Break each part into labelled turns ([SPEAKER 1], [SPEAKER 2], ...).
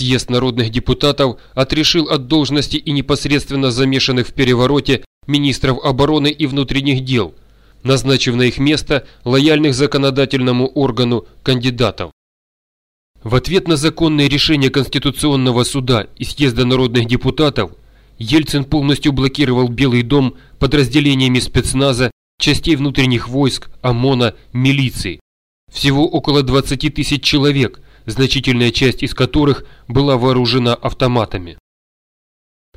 [SPEAKER 1] Съезд народных депутатов отрешил от должности и непосредственно замешанных в перевороте министров обороны и внутренних дел, назначив на их место лояльных законодательному органу кандидатов. В ответ на законные решения Конституционного суда и съезда народных депутатов Ельцин полностью блокировал Белый дом подразделениями спецназа, частей внутренних войск, ОМОНа, милиции. Всего около 20 тысяч человек, значительная часть из которых была вооружена автоматами.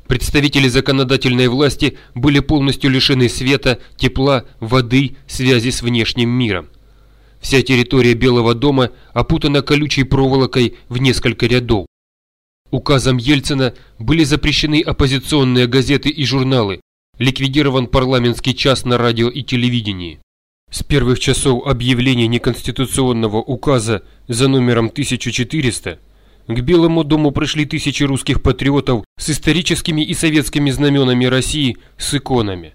[SPEAKER 1] Представители законодательной власти были полностью лишены света, тепла, воды, связи с внешним миром. Вся территория Белого дома опутана колючей проволокой в несколько рядов. Указом Ельцина были запрещены оппозиционные газеты и журналы, ликвидирован парламентский час на радио и телевидении. С первых часов объявления неконституционного указа за номером 1400 к Белому дому пришли тысячи русских патриотов с историческими и советскими знаменами России с иконами.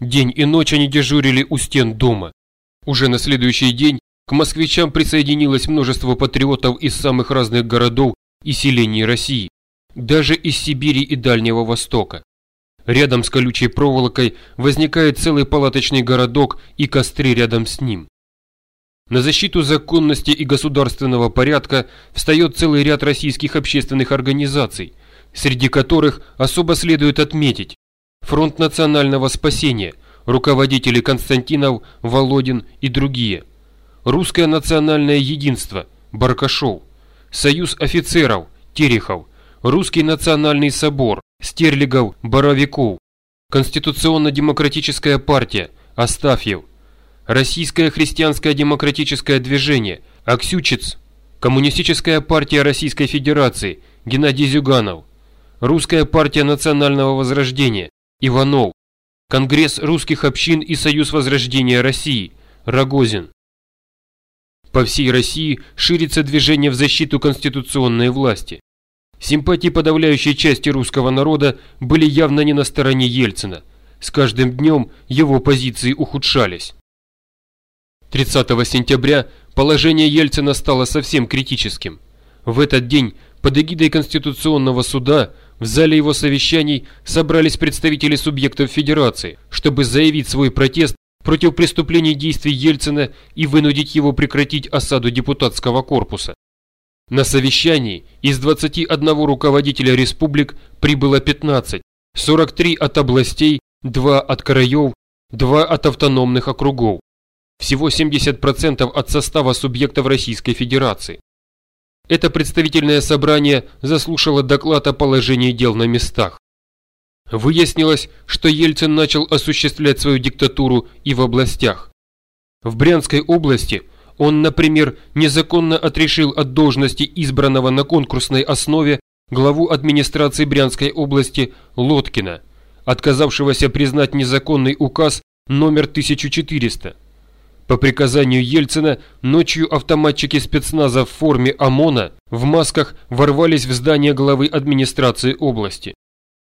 [SPEAKER 1] День и ночь они дежурили у стен дома. Уже на следующий день к москвичам присоединилось множество патриотов из самых разных городов и селений России, даже из Сибири и Дальнего Востока. Рядом с колючей проволокой возникает целый палаточный городок и костры рядом с ним. На защиту законности и государственного порядка встает целый ряд российских общественных организаций, среди которых особо следует отметить Фронт национального спасения, руководители Константинов, Володин и другие, Русское национальное единство, Баркашов, Союз офицеров, Терехов, Русский национальный собор, Стерлигов, Боровиков, Конституционно-демократическая партия, Астафьев, Российское христианское демократическое движение, Аксючиц, Коммунистическая партия Российской Федерации, Геннадий Зюганов, Русская партия национального возрождения, Иванов, Конгресс русских общин и Союз возрождения России, Рогозин. По всей России ширится движение в защиту конституционной власти. Симпатии подавляющей части русского народа были явно не на стороне Ельцина. С каждым днем его позиции ухудшались. 30 сентября положение Ельцина стало совсем критическим. В этот день под эгидой Конституционного суда в зале его совещаний собрались представители субъектов Федерации, чтобы заявить свой протест против преступлений действий Ельцина и вынудить его прекратить осаду депутатского корпуса. На совещании из 21 руководителя республик прибыло 15, 43 от областей, 2 от краев, 2 от автономных округов всего 70% от состава субъектов Российской Федерации. Это представительное собрание заслушало доклад о положении дел на местах. Выяснилось, что Ельцин начал осуществлять свою диктатуру и в областях. В Брянской области он, например, незаконно отрешил от должности избранного на конкурсной основе главу администрации Брянской области Лоткина, отказавшегося признать незаконный указ номер 1400. По приказанию Ельцина ночью автоматчики спецназа в форме ОМОНа в масках ворвались в здание главы администрации области.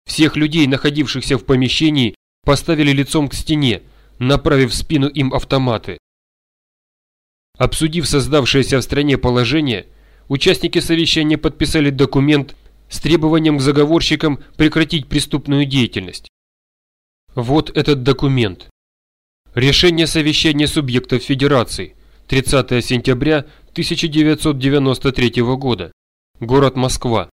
[SPEAKER 1] Всех людей, находившихся в помещении, поставили лицом к стене, направив в спину им автоматы. Обсудив создавшееся в стране положение, участники совещания подписали документ с требованием к заговорщикам прекратить преступную деятельность. Вот этот документ. Решение совещания субъектов Федерации. 30 сентября 1993 года. Город Москва.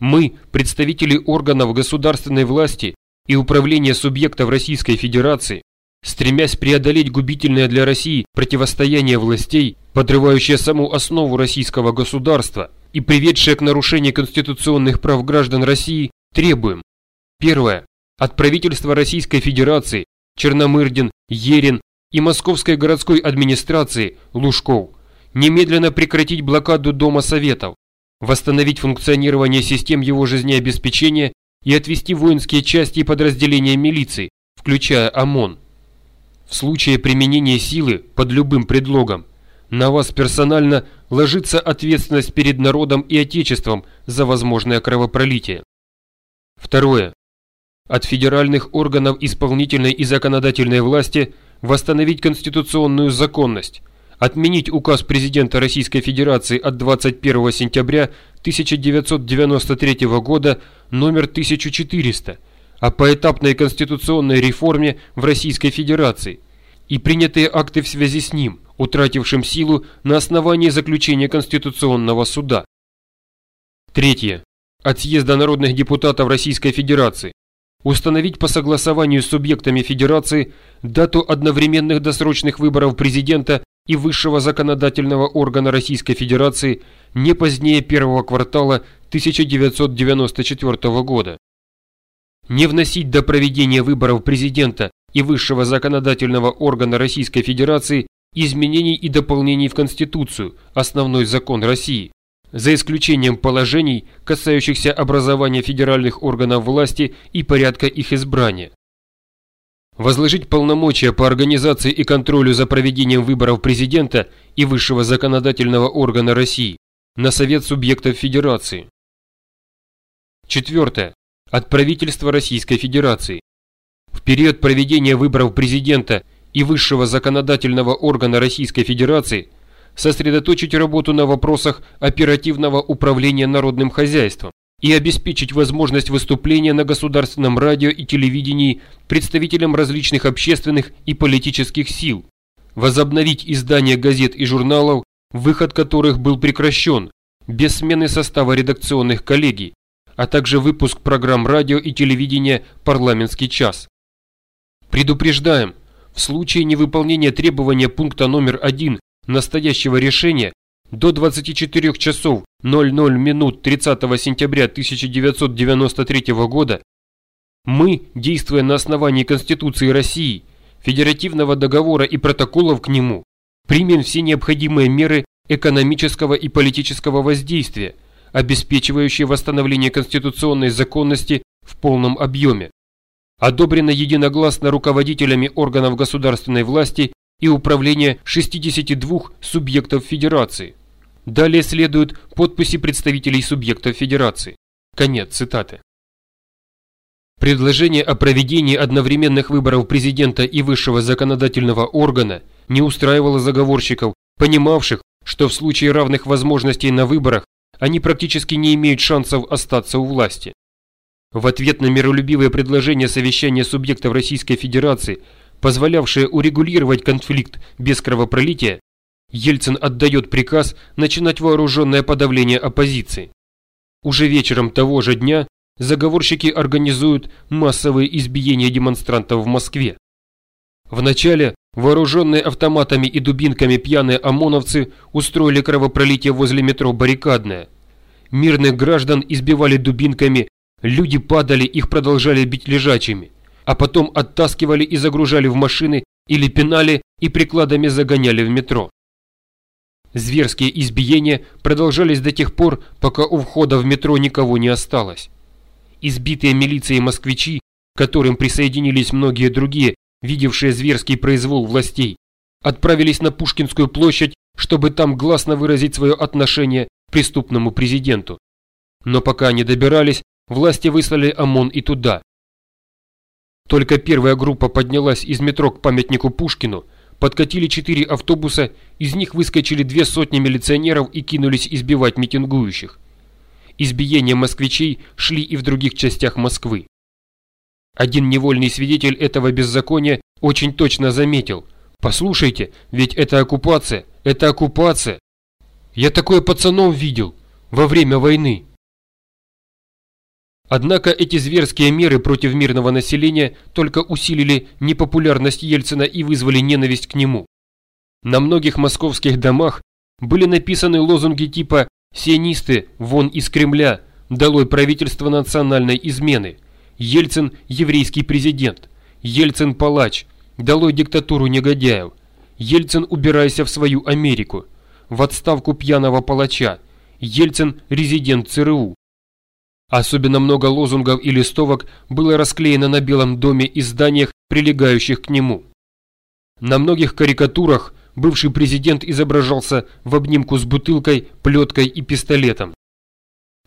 [SPEAKER 1] Мы, представители органов государственной власти и управления субъектов Российской Федерации, стремясь преодолеть губительное для России противостояние властей, подрывающее саму основу российского государства и приведшее к нарушению конституционных прав граждан России, требуем. Первое. От правительства Российской Федерации Черномырдин, Ерин и Московской городской администрации Лужков немедленно прекратить блокаду Дома Советов, восстановить функционирование систем его жизнеобеспечения и отвести воинские части и подразделения милиции, включая ОМОН. В случае применения силы под любым предлогом. На вас персонально ложится ответственность перед народом и Отечеством за возможное кровопролитие. Второе. От федеральных органов исполнительной и законодательной власти восстановить конституционную законность, отменить указ президента Российской Федерации от 21 сентября 1993 года номер 1400 о поэтапной конституционной реформе в Российской Федерации и принятые акты в связи с ним, утратившим силу на основании заключения Конституционного суда. Третье. От съезда народных депутатов Российской Федерации установить по согласованию с субъектами Федерации дату одновременных досрочных выборов президента и высшего законодательного органа Российской Федерации не позднее первого квартала 1994 года. Не вносить до проведения выборов президента и высшего законодательного органа Российской Федерации изменений и дополнений в Конституцию, основной закон России, за исключением положений, касающихся образования федеральных органов власти и порядка их избрания. Возложить полномочия по организации и контролю за проведением выборов президента и высшего законодательного органа России на Совет субъектов Федерации. Четвертое. От правительства Российской Федерации. В период проведения выборов президента и высшего законодательного органа Российской Федерации сосредоточить работу на вопросах оперативного управления народным хозяйством, и обеспечить возможность выступления на государственном радио и телевидении представителям различных общественных и политических сил, возобновить издание газет и журналов, выход которых был прекращен, без смены состава редакционных коллегий, а также выпуск программ радио и телевидения «Парламентский час». Предупреждаем, в случае невыполнения требования пункта номер один настоящего решения до 24 часов 00 минут 30 сентября 1993 года мы, действуя на основании Конституции России, Федеративного договора и протоколов к нему, примем все необходимые меры экономического и политического воздействия, обеспечивающие восстановление конституционной законности в полном объеме. Одобрено единогласно руководителями органов государственной власти и управления 62 субъектов Федерации. Далее следуют подписи представителей субъектов Федерации. Конец цитаты. Предложение о проведении одновременных выборов президента и высшего законодательного органа не устраивало заговорщиков, понимавших, что в случае равных возможностей на выборах они практически не имеют шансов остаться у власти. В ответ на миролюбивое предложение совещания субъектов Российской Федерации, позволявшее урегулировать конфликт без кровопролития, Ельцин отдает приказ начинать вооруженное подавление оппозиции. Уже вечером того же дня заговорщики организуют массовые избиения демонстрантов в Москве. Вначале вооруженные автоматами и дубинками пьяные ОМОНовцы устроили кровопролитие возле метро «Баррикадное». Мирных граждан избивали дубинками, люди падали, их продолжали бить лежачими, а потом оттаскивали и загружали в машины или пинали и прикладами загоняли в метро. Зверские избиения продолжались до тех пор, пока у входа в метро никого не осталось. Избитые милицией москвичи, к которым присоединились многие другие, видевшие зверский произвол властей, отправились на Пушкинскую площадь, чтобы там гласно выразить свое отношение к преступному президенту. Но пока они добирались, власти выслали ОМОН и туда. Только первая группа поднялась из метро к памятнику Пушкину – Подкатили четыре автобуса, из них выскочили две сотни милиционеров и кинулись избивать митингующих. Избиения москвичей шли и в других частях Москвы. Один невольный свидетель этого беззакония очень точно заметил. «Послушайте, ведь это оккупация, это оккупация! Я такое пацанов видел во время войны!» Однако эти зверские меры против мирного населения только усилили непопулярность Ельцина и вызвали ненависть к нему. На многих московских домах были написаны лозунги типа «Сионисты, вон из Кремля», «Долой правительство национальной измены», «Ельцин – еврейский президент», «Ельцин – палач», «Долой диктатуру негодяев», «Ельцин, убирайся в свою Америку», «В отставку пьяного палача», «Ельцин – резидент ЦРУ», Особенно много лозунгов и листовок было расклеено на Белом доме и зданиях, прилегающих к нему. На многих карикатурах бывший президент изображался в обнимку с бутылкой, плеткой и пистолетом.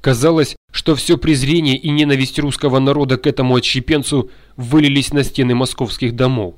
[SPEAKER 1] Казалось, что все презрение и ненависть русского народа к этому отщепенцу вылились на стены московских домов.